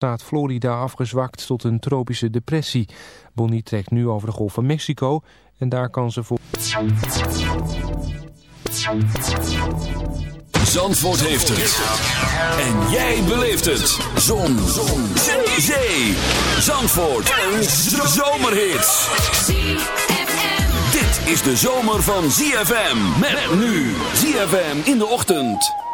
staat Florida afgezwakt tot een tropische depressie. Bonnie trekt nu over de Golf van Mexico en daar kan ze voor... Zandvoort heeft het. En jij beleeft het. Zon. Zon. Zee. Zandvoort. Een zomerhit. Dit is de zomer van ZFM. Met nu. ZFM in de ochtend.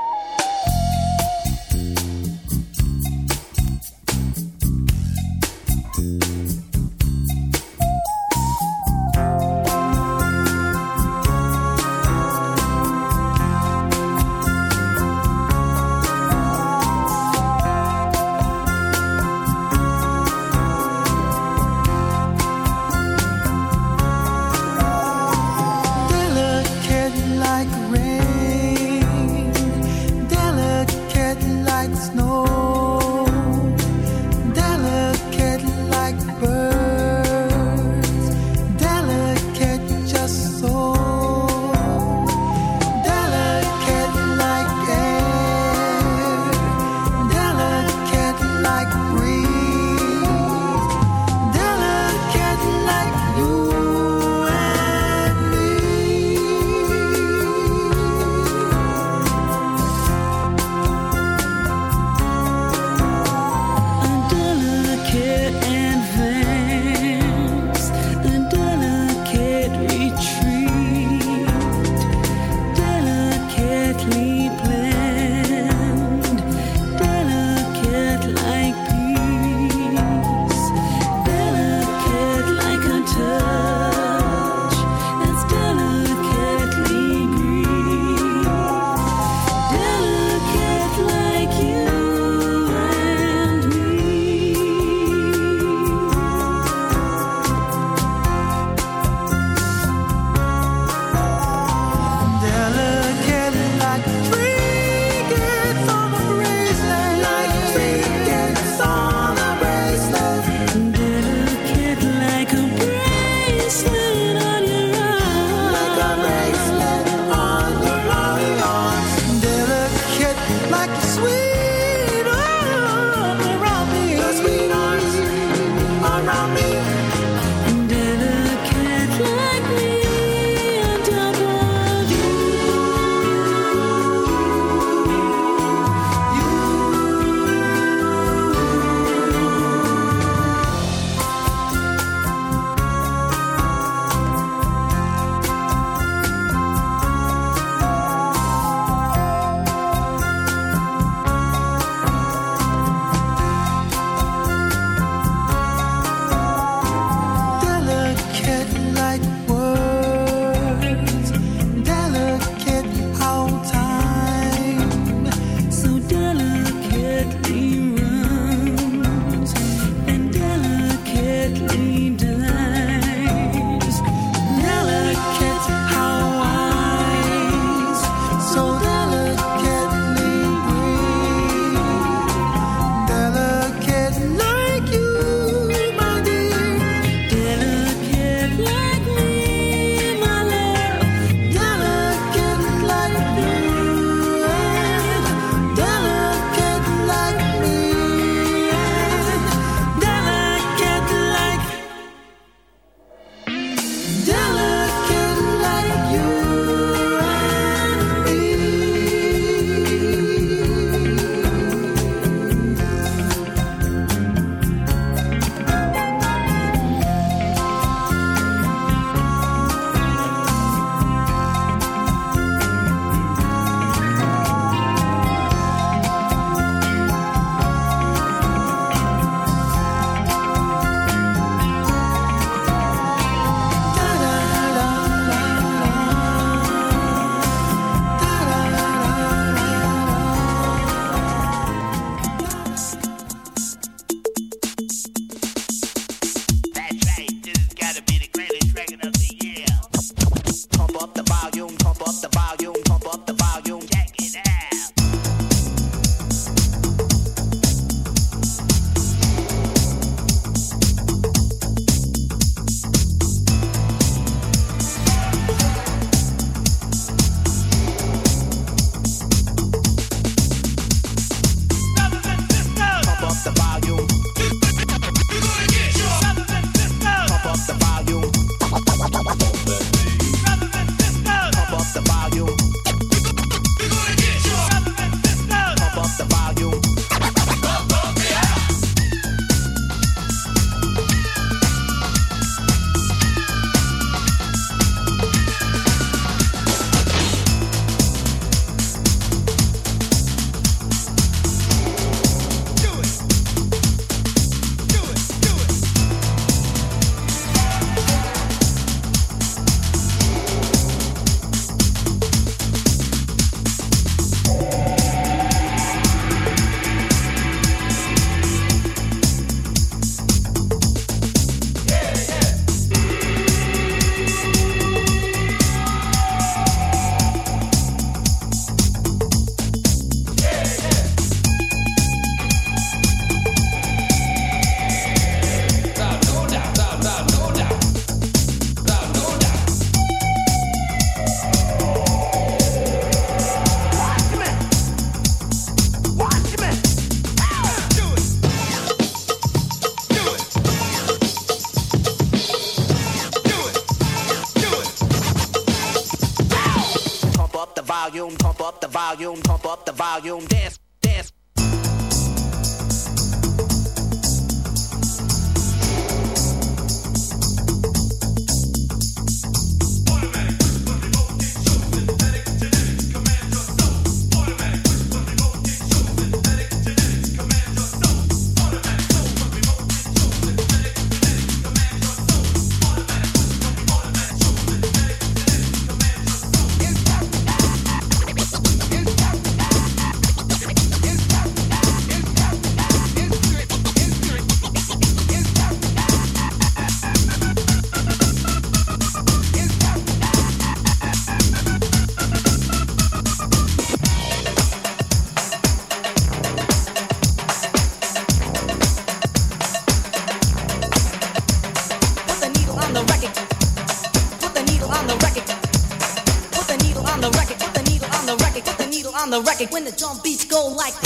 go like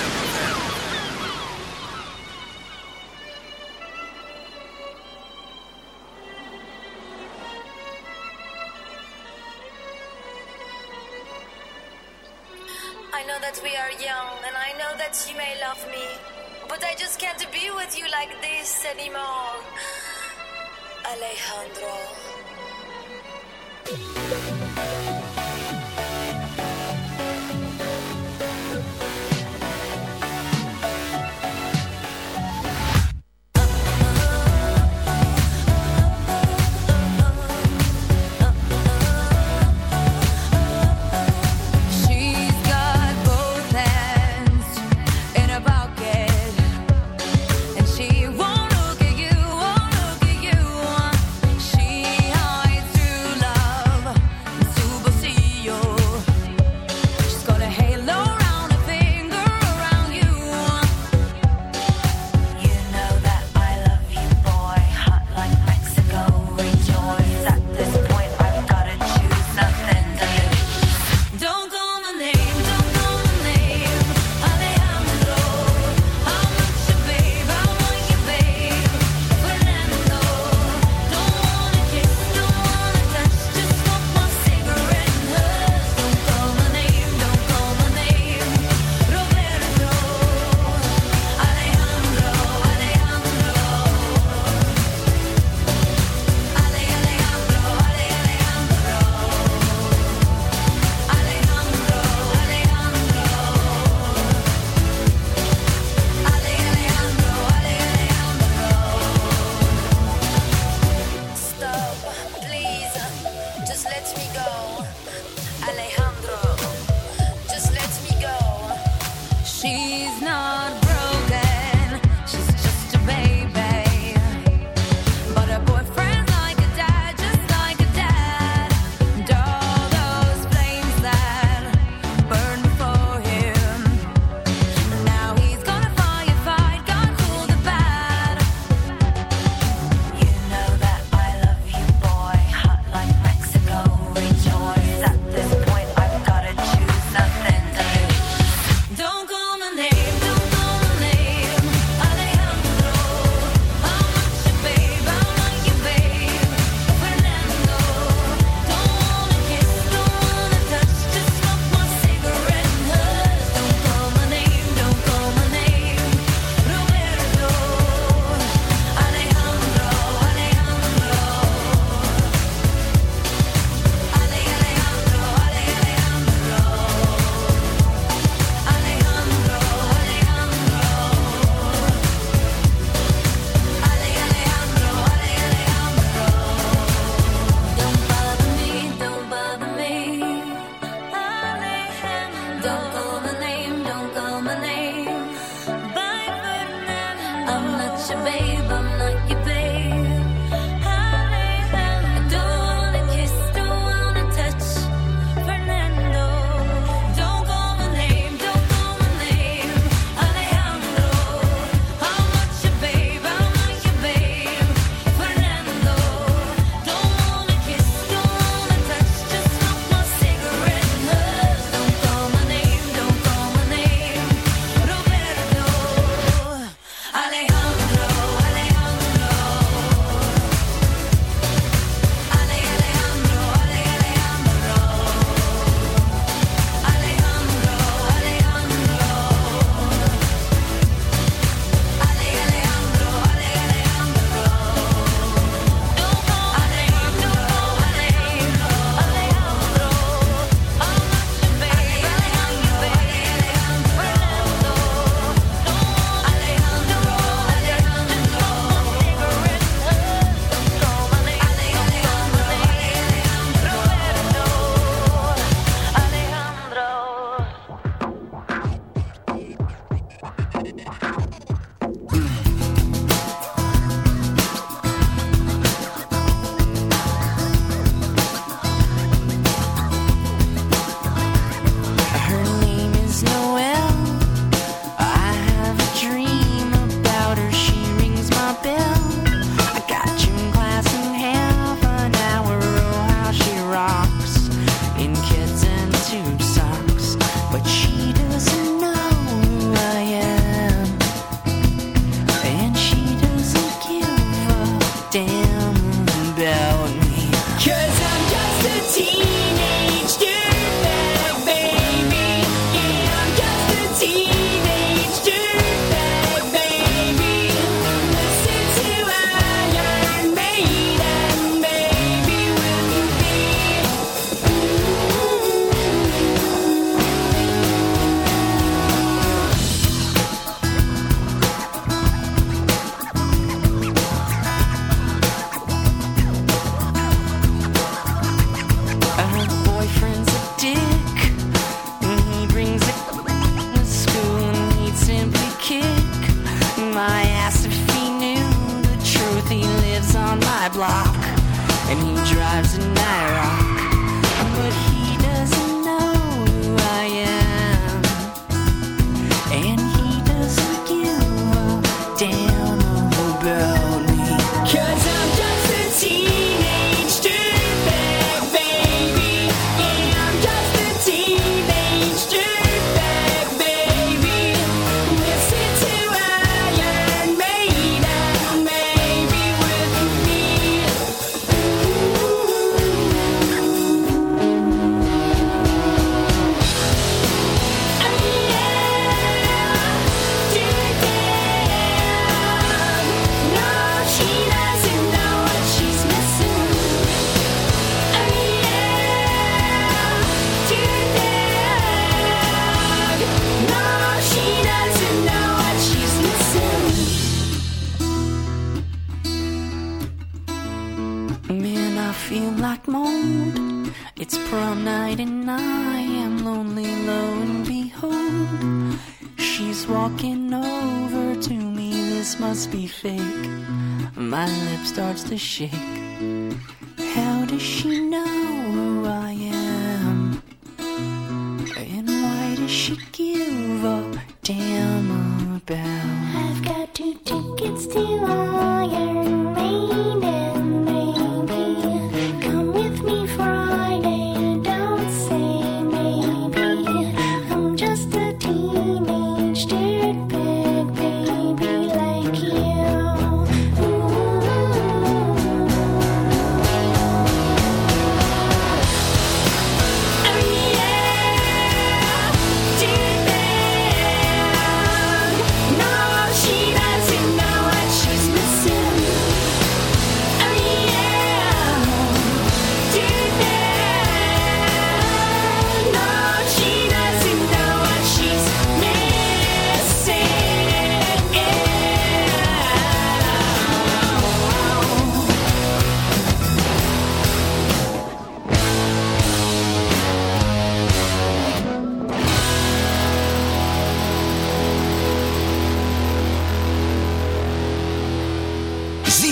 She.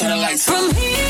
to the lights. From here.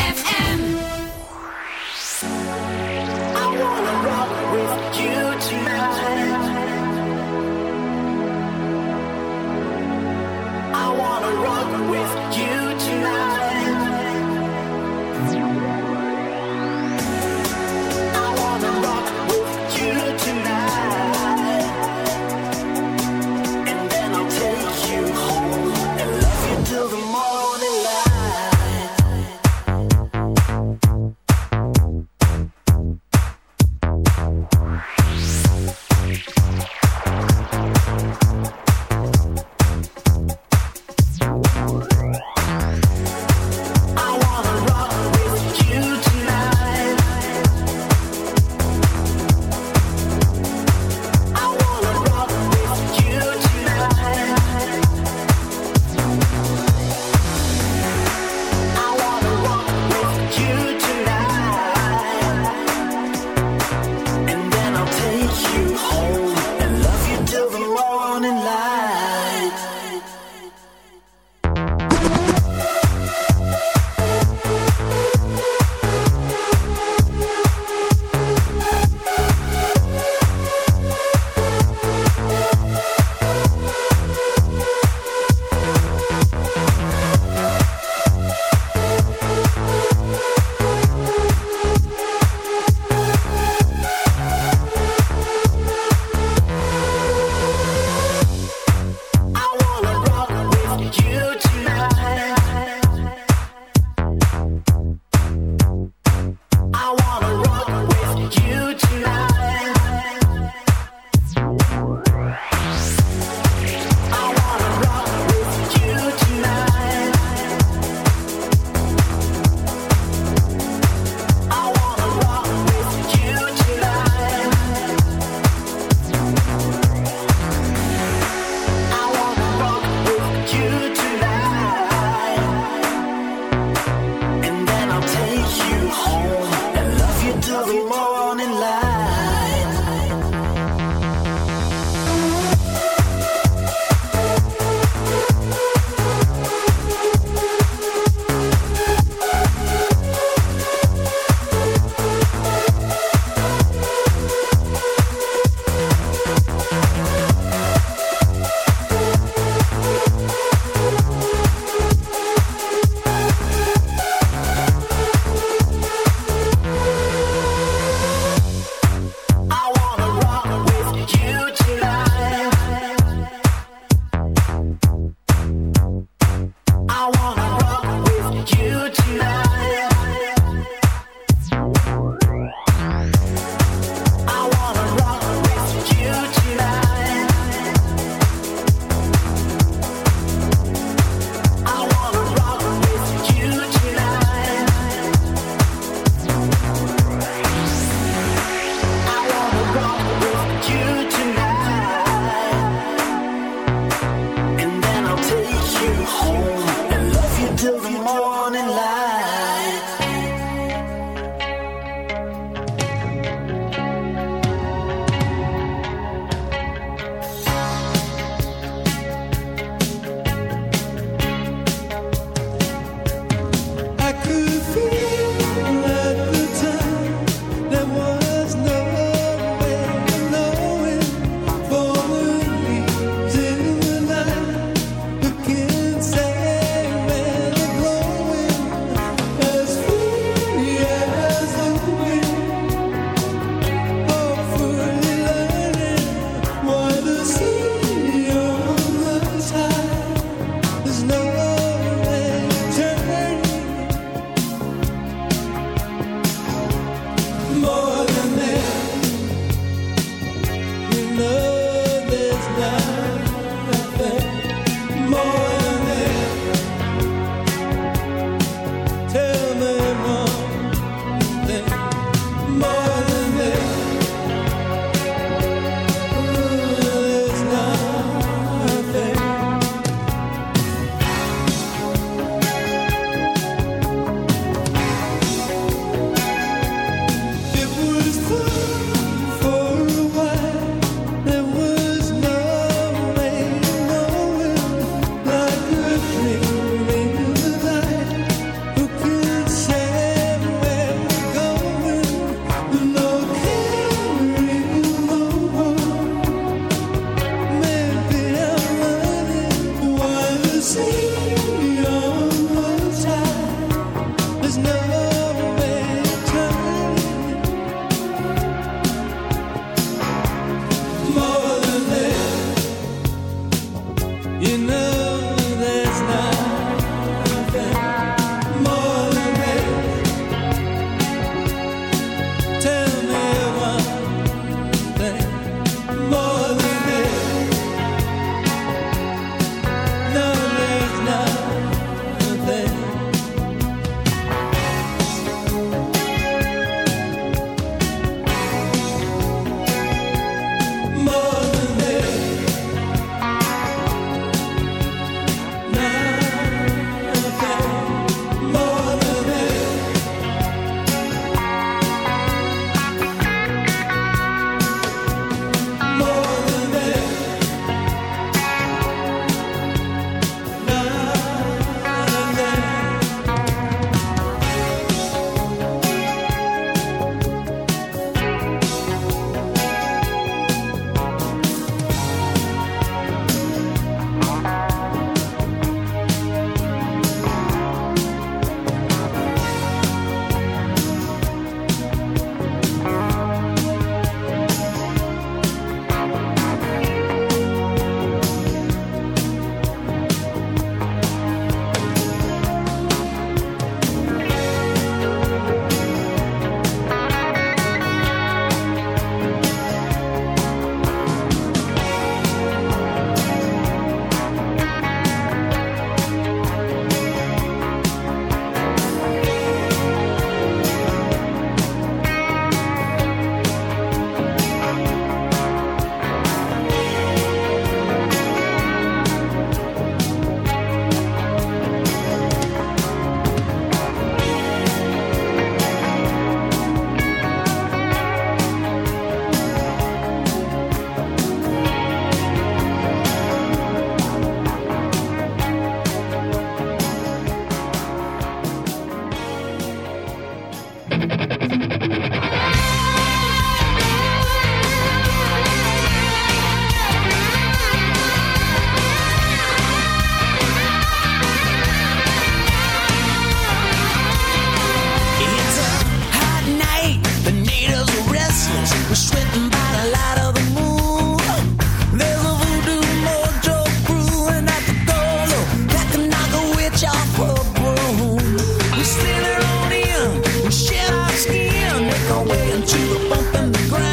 your way into the bump in the ground.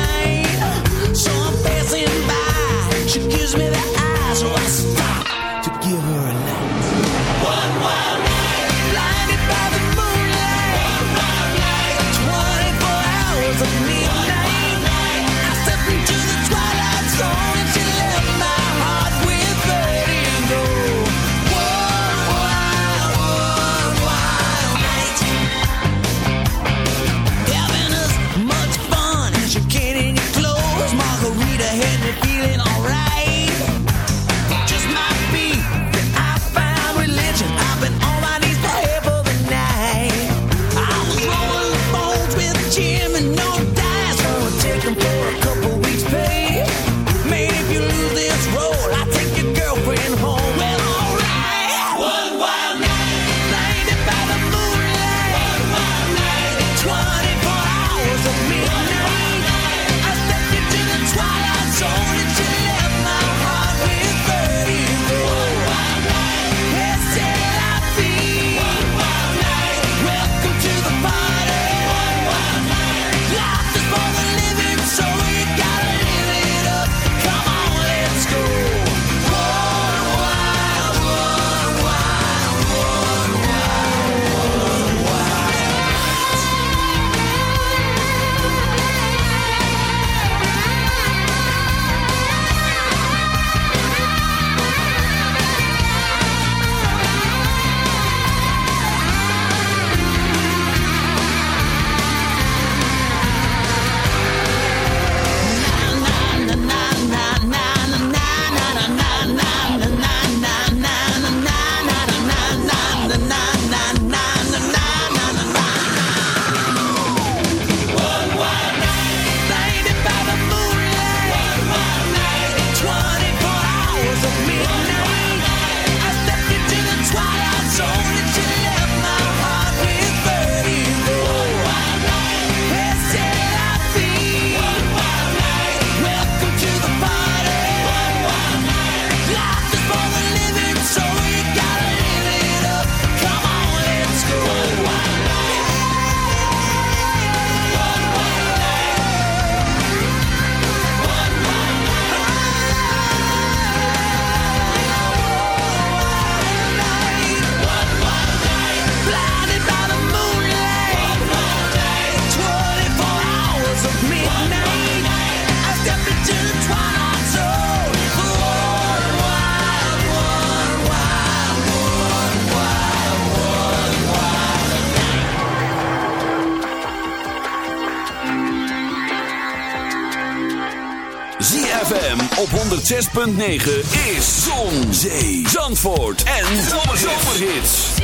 6.9 is Zon, Zee, Zandvoort en Zomerhits.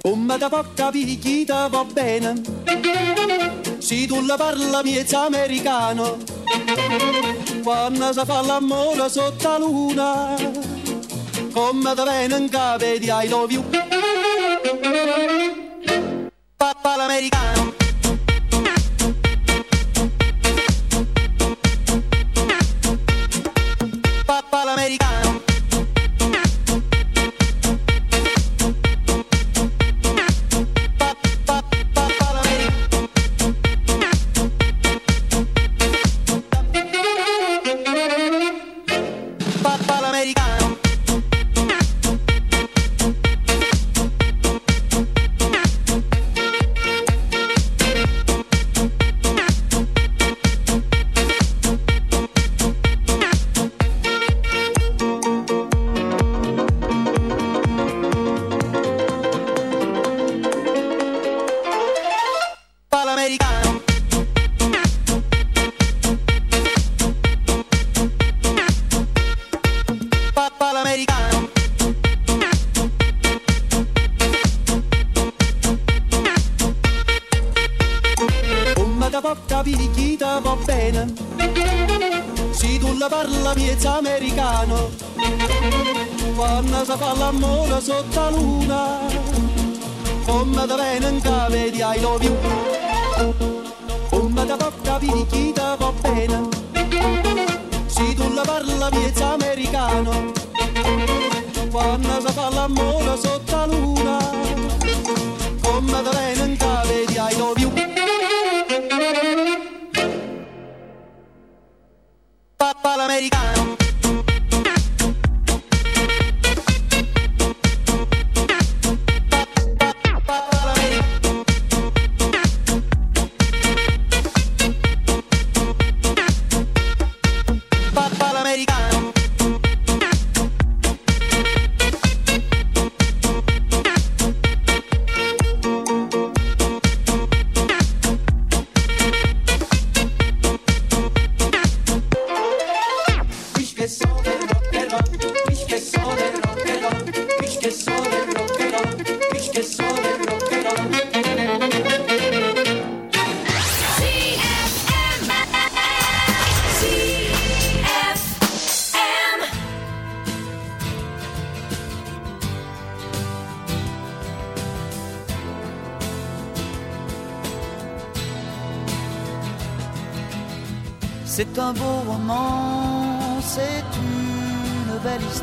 Come da poca picchita va bene. Si tu la parla miezza americano. Quando si fa l'amore sotto la luna Come da bene in capo di I love you.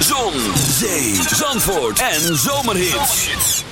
Zon, Zee, Zandvoort en zomerhit. Zomerhits.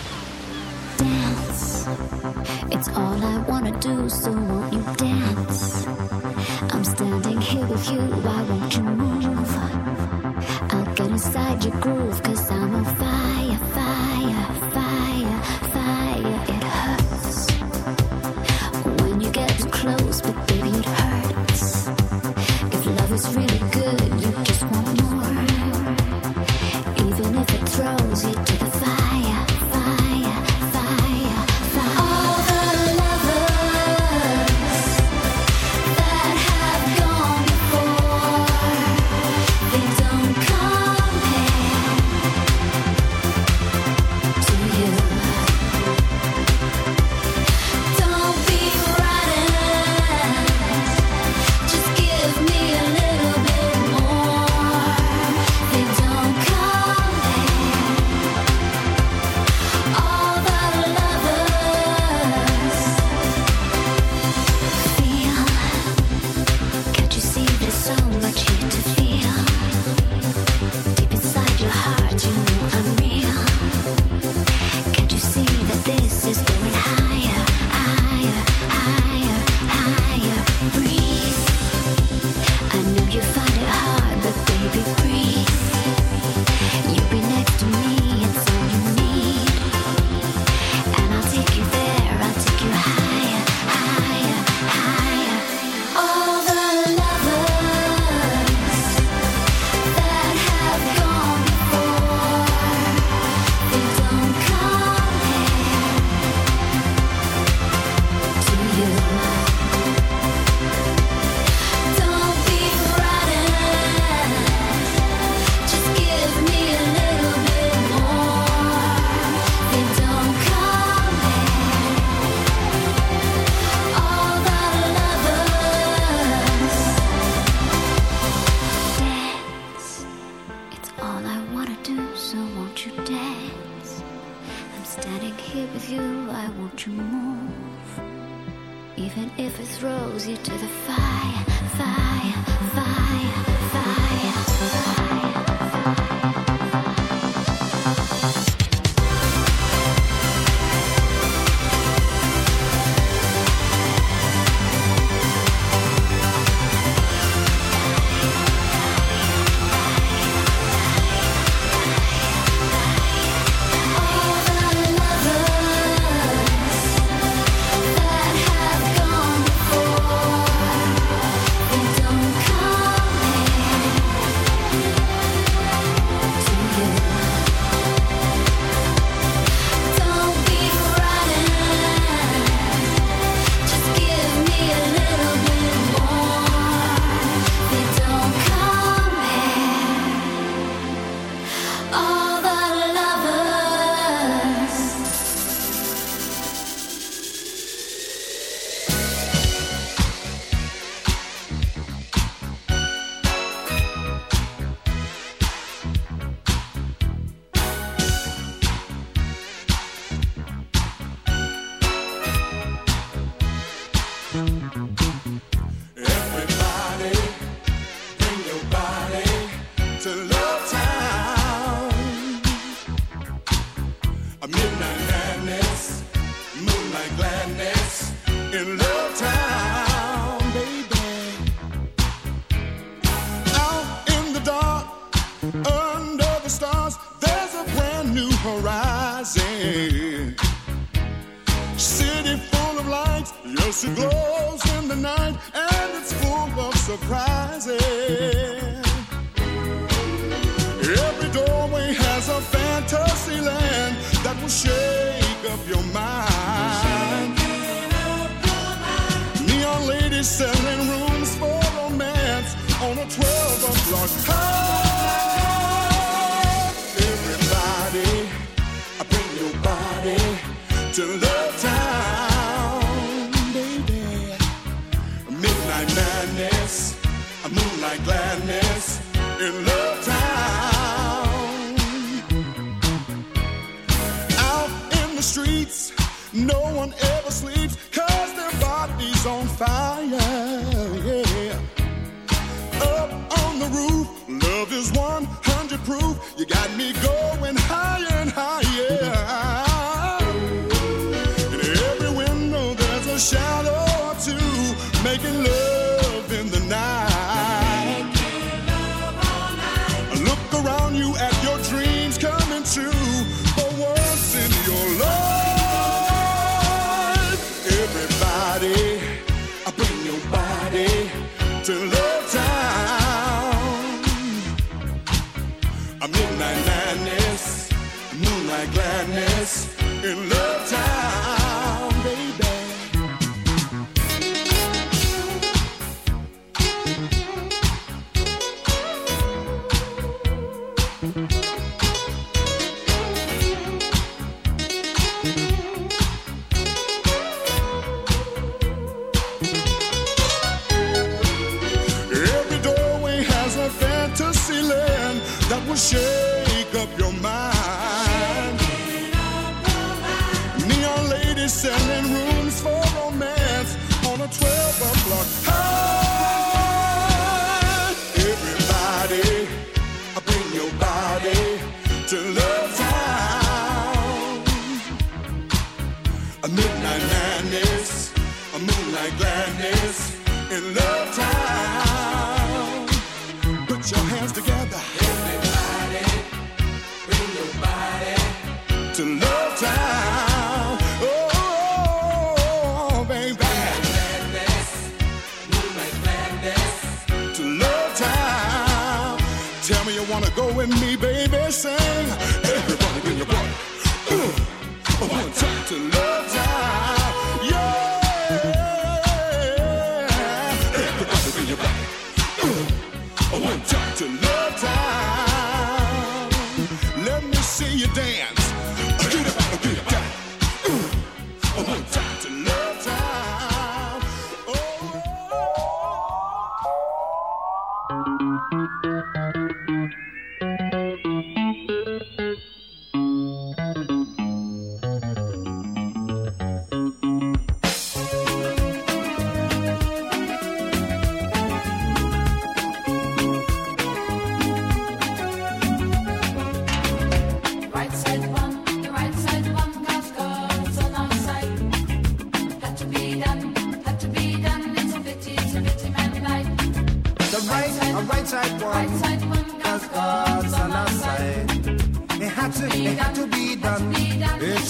in love town, baby. Out in the dark, under the stars, there's a brand new horizon. City full of lights, yes, it glows in the night, and it's full of surprises. Every doorway has a fantasy land that will shake up your mind. Selling rooms for romance on a 12 o'clock high. Everybody, bring your body to Love Town, baby. Midnight madness, a moonlight gladness in Love Town. Out in the streets, no one ever sleeps on fire, yeah. Up on the roof, love is 100 proof. You got me going.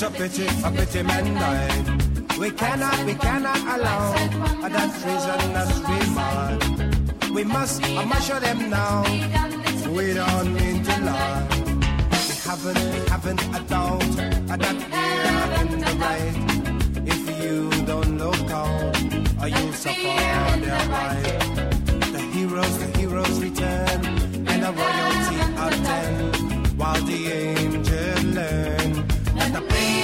a pity, a pity men die. We cannot, we cannot allow that treasonous remark. We must, I must show them now. We don't mean to lie. We haven't, we haven't a doubt that we're in the right. If you don't look out, you'll suffer their life. The heroes, the heroes return, and the royalty attend, while the angels me.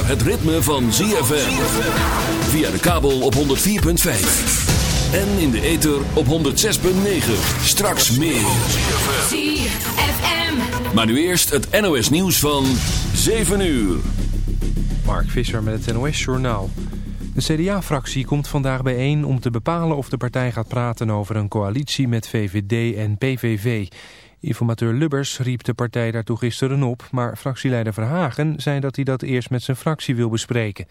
Zover het ritme van ZFM. Via de kabel op 104.5. En in de ether op 106.9. Straks meer. ZFM. Maar nu eerst het NOS nieuws van 7 uur. Mark Visser met het NOS-journaal. De CDA-fractie komt vandaag bijeen om te bepalen of de partij gaat praten over een coalitie met VVD en PVV. Informateur Lubbers riep de partij daartoe gisteren op, maar fractieleider Verhagen zei dat hij dat eerst met zijn fractie wil bespreken.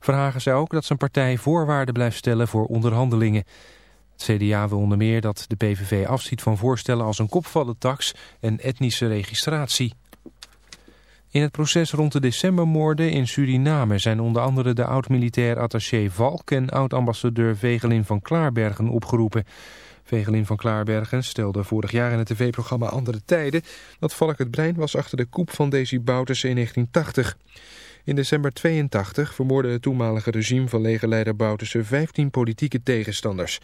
Verhagen zei ook dat zijn partij voorwaarden blijft stellen voor onderhandelingen. Het CDA wil onder meer dat de PVV afziet van voorstellen als een kopvallentax en etnische registratie. In het proces rond de decembermoorden in Suriname zijn onder andere de oud-militair attaché Valk en oud-ambassadeur Vegelin van Klaarbergen opgeroepen. Vegelin van Klaarbergen stelde vorig jaar in het tv-programma Andere Tijden dat Valk het brein was achter de koep van Desi Bouterse in 1980. In december 82 vermoordde het toenmalige regime van legerleider Bouterse 15 politieke tegenstanders.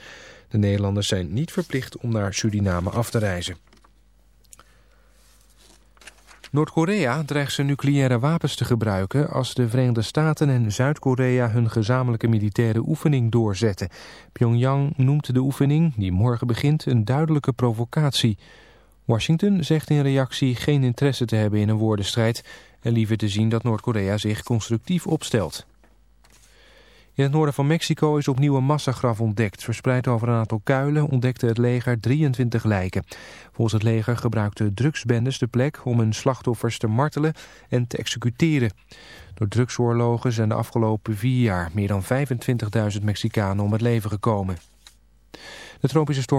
De Nederlanders zijn niet verplicht om naar Suriname af te reizen. Noord-Korea dreigt zijn nucleaire wapens te gebruiken als de Verenigde Staten en Zuid-Korea hun gezamenlijke militaire oefening doorzetten. Pyongyang noemt de oefening, die morgen begint, een duidelijke provocatie. Washington zegt in reactie geen interesse te hebben in een woordenstrijd en liever te zien dat Noord-Korea zich constructief opstelt. In het noorden van Mexico is opnieuw een massagraf ontdekt. Verspreid over een aantal kuilen ontdekte het leger 23 lijken. Volgens het leger gebruikten drugsbendes de plek om hun slachtoffers te martelen en te executeren. Door drugsoorlogen zijn de afgelopen vier jaar meer dan 25.000 Mexicanen om het leven gekomen. De tropische storm